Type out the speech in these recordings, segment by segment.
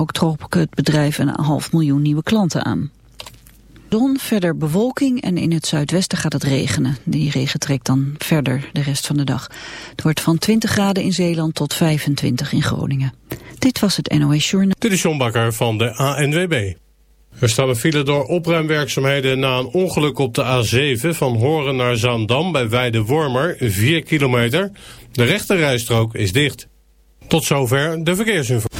Ook trok het bedrijf een half miljoen nieuwe klanten aan. Zon, verder bewolking en in het zuidwesten gaat het regenen. Die regen trekt dan verder de rest van de dag. Het wordt van 20 graden in Zeeland tot 25 in Groningen. Dit was het NOS Journal. Dit is John Bakker van de ANWB. Er staan een file door opruimwerkzaamheden na een ongeluk op de A7 van Horen naar Zaandam bij Weide-Wormer, 4 kilometer. De rechterrijstrook is dicht. Tot zover de verkeersinformatie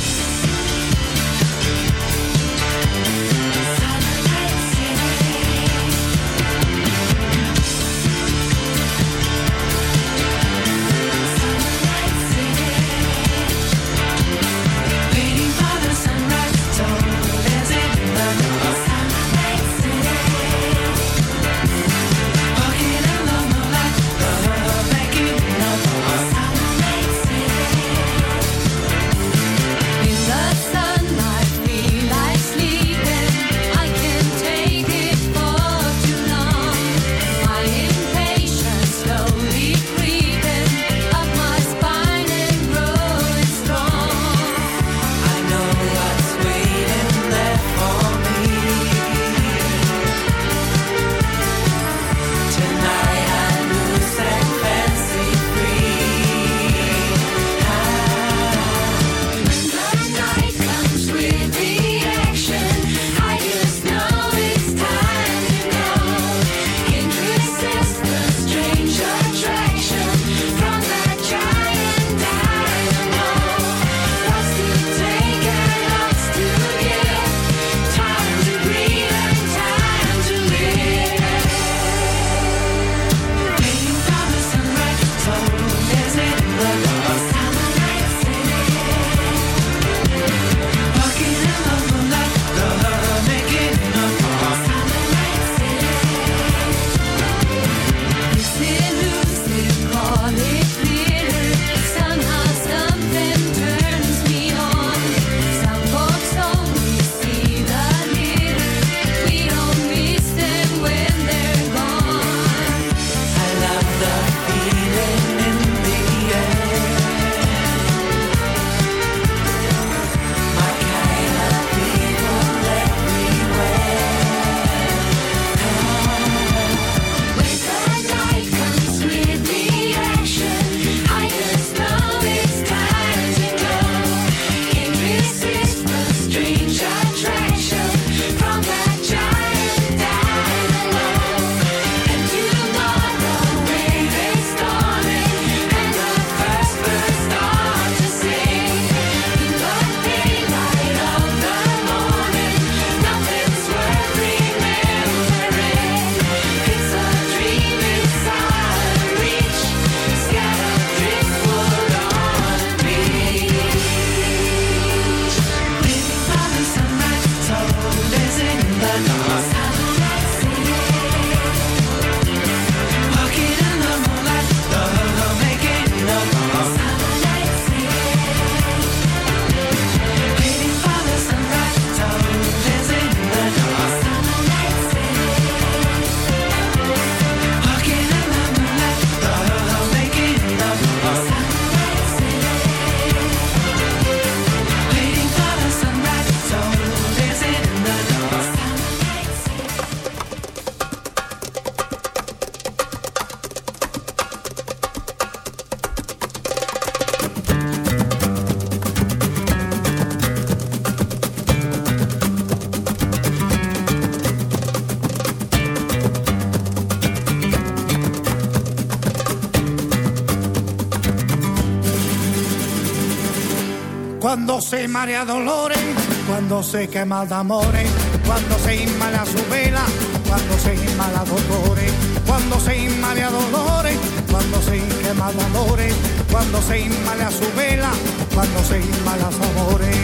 Se marea dolores, cuando se quema de amores, cuando se inmala su vela, cuando se inmala dolores, cuando se inmala dolores, cuando se quema de amores, cuando se inmala su vela, cuando se inmala amores.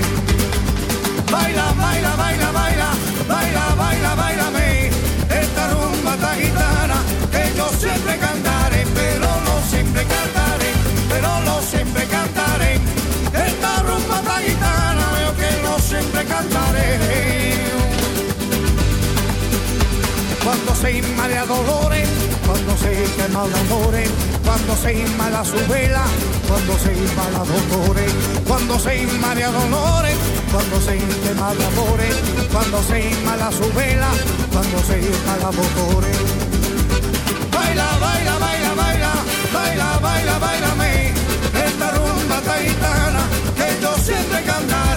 Baila, baila, baila, baila, baila, baila, bailame, esta rumba esta gitana que yo siempre cantaré, cantaré. Cuando se inmala dolores, cuando se quema de amores, cuando se inmala su vela, cuando se inmala dolores, cuando se inmala dolores, cuando se quema de amores, cuando se inmala su vela, cuando se inmala dolores. Baila, baila, baila, baila, baila, baila, bailame, esta rumba taitana que yo siempre cantaré,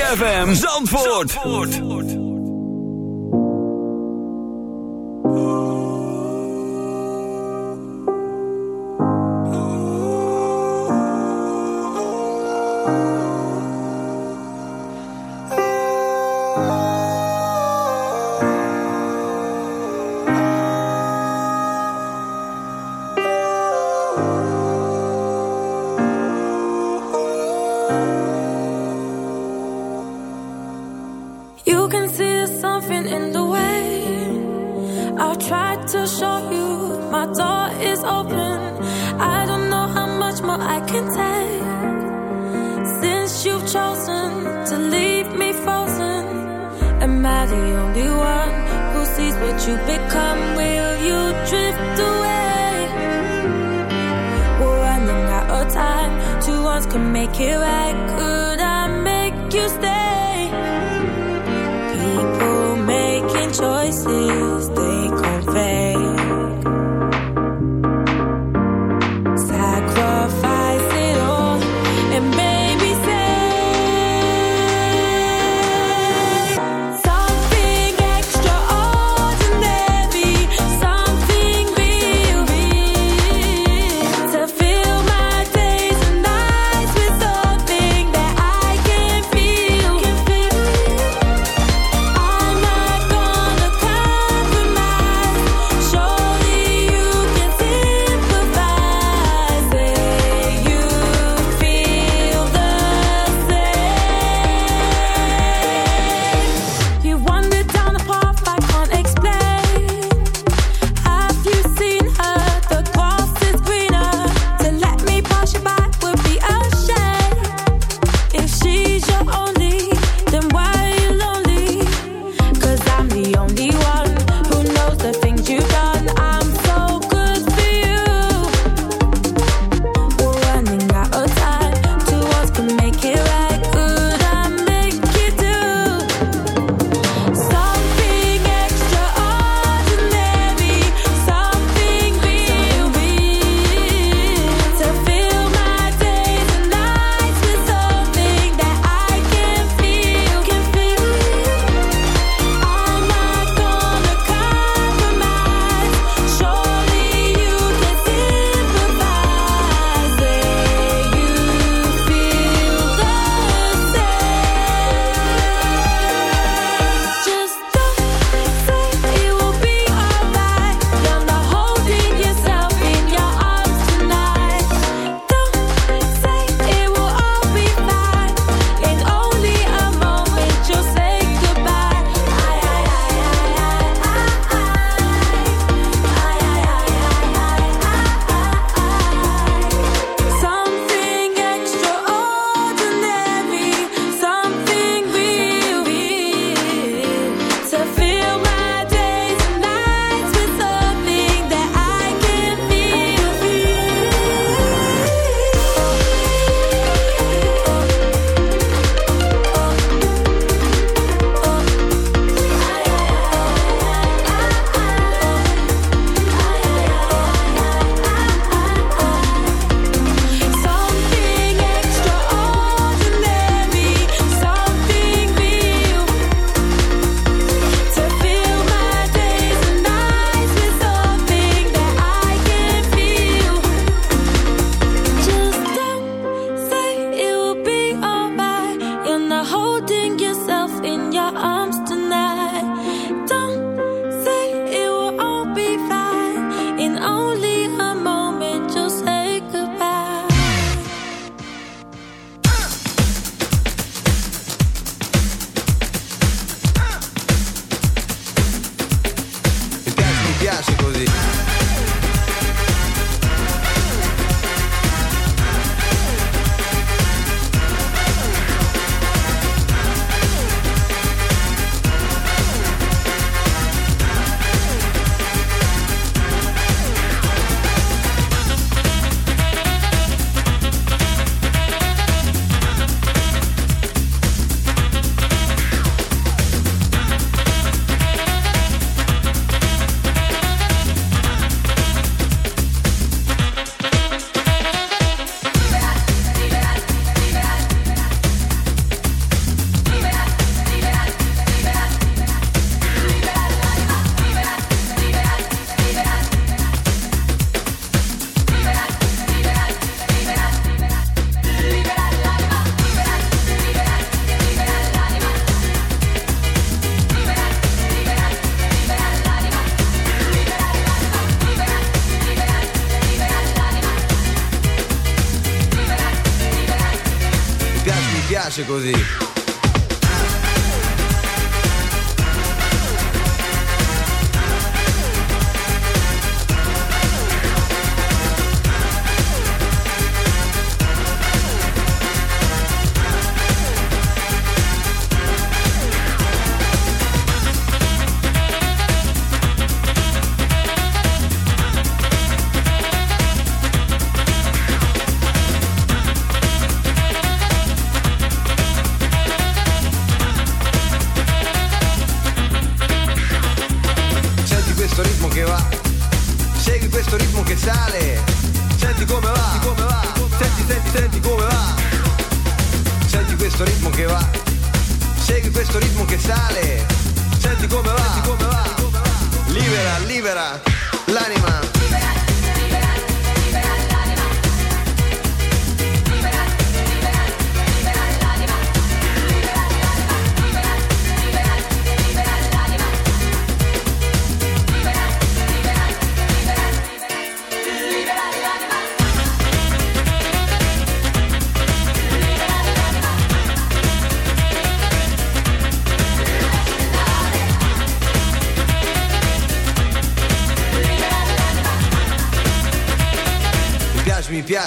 ZFM Zandvoort.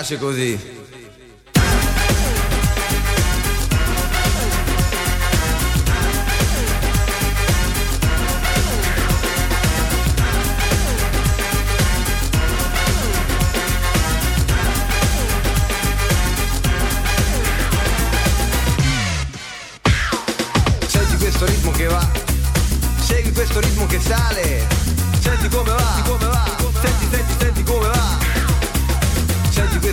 piace così.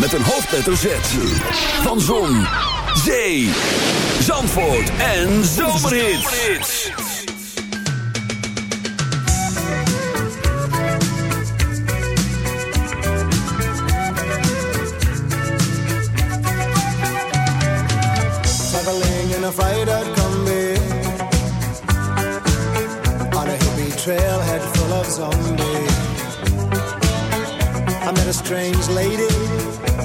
Met een hoofdletter Z. Van Zon, Zee, Zandvoort en Zomerhits. Traveling in a freighter combi. On a hippie trailhead full of zombies. I met a strange lady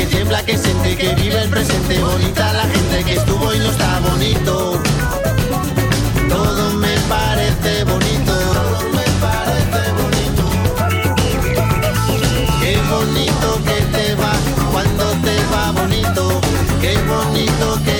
que tiembla, que siente, que vive el presente, bonita la gente que estuvo y no está bonito. Todo me parece bonito. Todo me parece bonito. Qué bonito que te va cuando te va bonito. Qué bonito que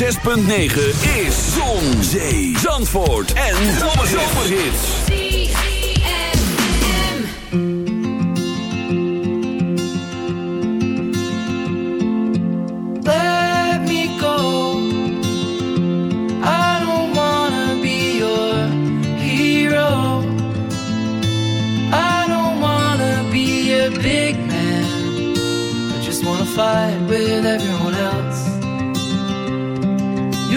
6.9 is Zon, Zee, Zandvoort en Zomerhits. Let me go. I don't wanna be your hero. I don't wanna be a big man. I just wanna fight with everyone else.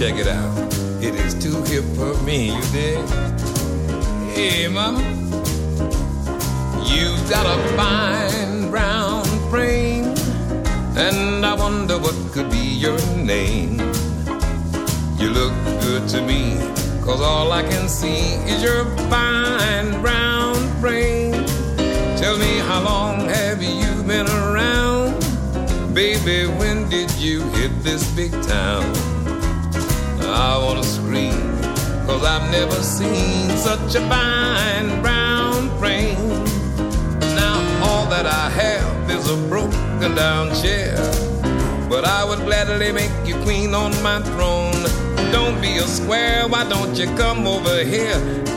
Check it out.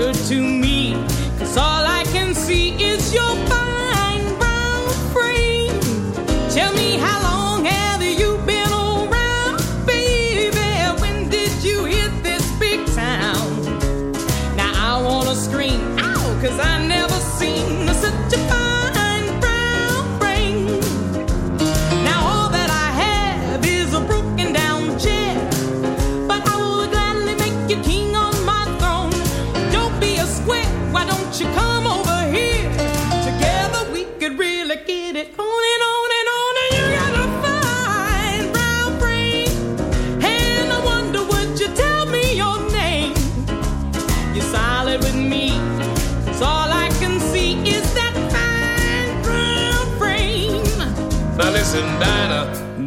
good to me.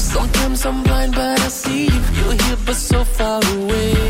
Sometimes I'm blind, but I see you. You're here, but so far away.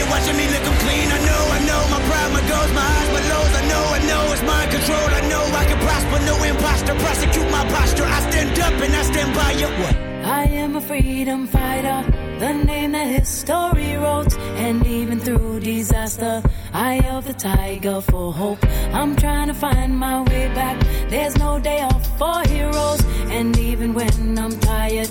you're watching me 'em clean. I know, I know, my pride, my goals, my highs, my lows. I know, I know, it's mind control. I know I can prosper, no imposter. Prosecute my posture. I stand up and I stand by you. What? I am a freedom fighter, the name that history wrote. And even through disaster, I of the tiger for hope. I'm trying to find my way back. There's no day off for heroes. And even when I'm tired,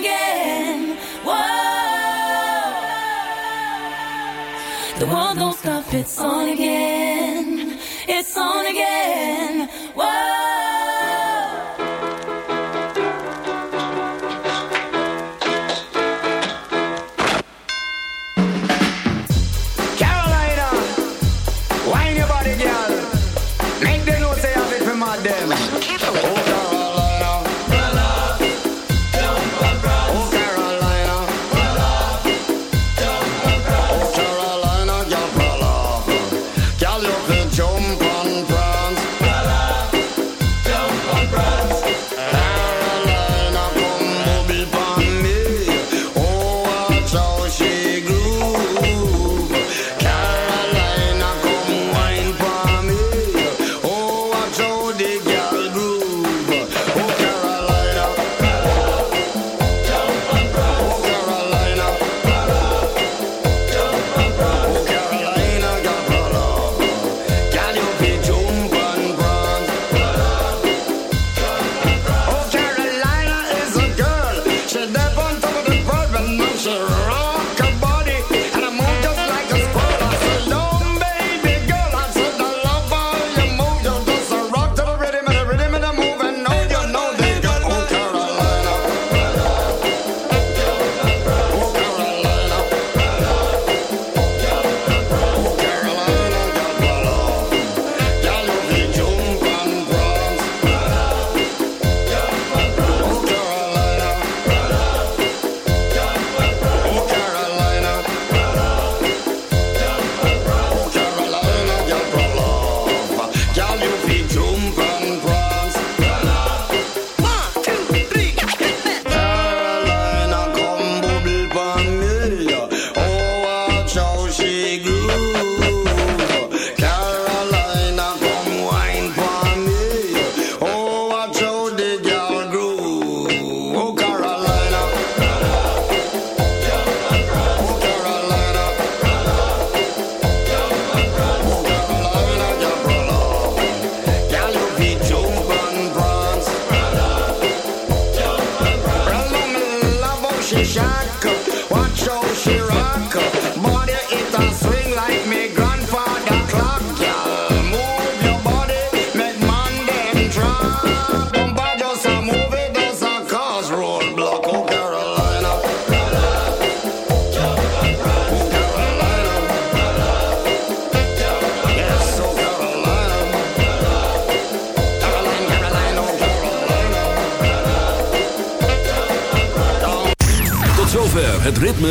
again. Whoa. The world don't stop. It's on again.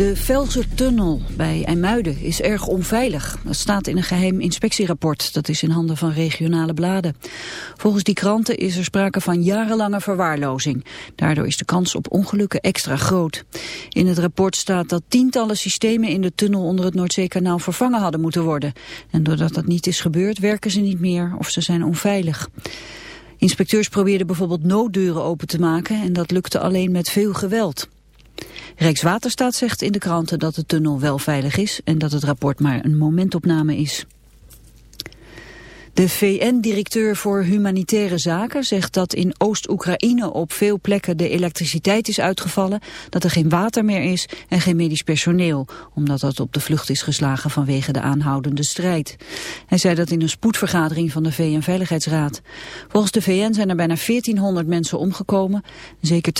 De Velsertunnel bij IJmuiden is erg onveilig. Dat staat in een geheim inspectierapport. Dat is in handen van regionale bladen. Volgens die kranten is er sprake van jarenlange verwaarlozing. Daardoor is de kans op ongelukken extra groot. In het rapport staat dat tientallen systemen in de tunnel onder het Noordzeekanaal vervangen hadden moeten worden. En doordat dat niet is gebeurd werken ze niet meer of ze zijn onveilig. Inspecteurs probeerden bijvoorbeeld nooddeuren open te maken en dat lukte alleen met veel geweld. Rijkswaterstaat zegt in de kranten dat de tunnel wel veilig is en dat het rapport maar een momentopname is. De VN-directeur voor humanitaire zaken zegt dat in Oost-Oekraïne op veel plekken de elektriciteit is uitgevallen, dat er geen water meer is en geen medisch personeel, omdat dat op de vlucht is geslagen vanwege de aanhoudende strijd. Hij zei dat in een spoedvergadering van de VN-veiligheidsraad. Volgens de VN zijn er bijna 1400 mensen omgekomen, zeker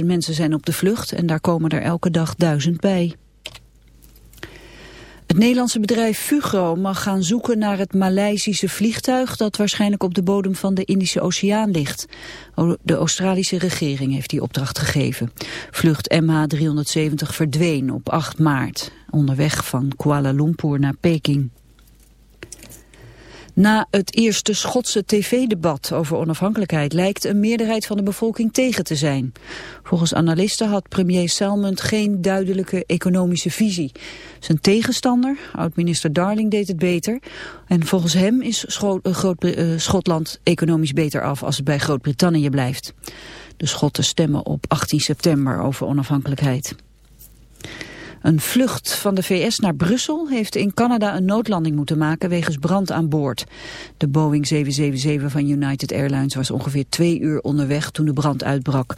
285.000 mensen zijn op de vlucht en daar komen er elke dag duizend bij. Het Nederlandse bedrijf Fugro mag gaan zoeken naar het Maleisische vliegtuig dat waarschijnlijk op de bodem van de Indische Oceaan ligt. De Australische regering heeft die opdracht gegeven. Vlucht MH370 verdween op 8 maart, onderweg van Kuala Lumpur naar Peking. Na het eerste Schotse tv-debat over onafhankelijkheid lijkt een meerderheid van de bevolking tegen te zijn. Volgens analisten had premier Salmond geen duidelijke economische visie. Zijn tegenstander, oud-minister Darling, deed het beter. En volgens hem is Groot uh, Schotland economisch beter af als het bij Groot-Brittannië blijft. De Schotten stemmen op 18 september over onafhankelijkheid. Een vlucht van de VS naar Brussel heeft in Canada een noodlanding moeten maken wegens brand aan boord. De Boeing 777 van United Airlines was ongeveer twee uur onderweg toen de brand uitbrak.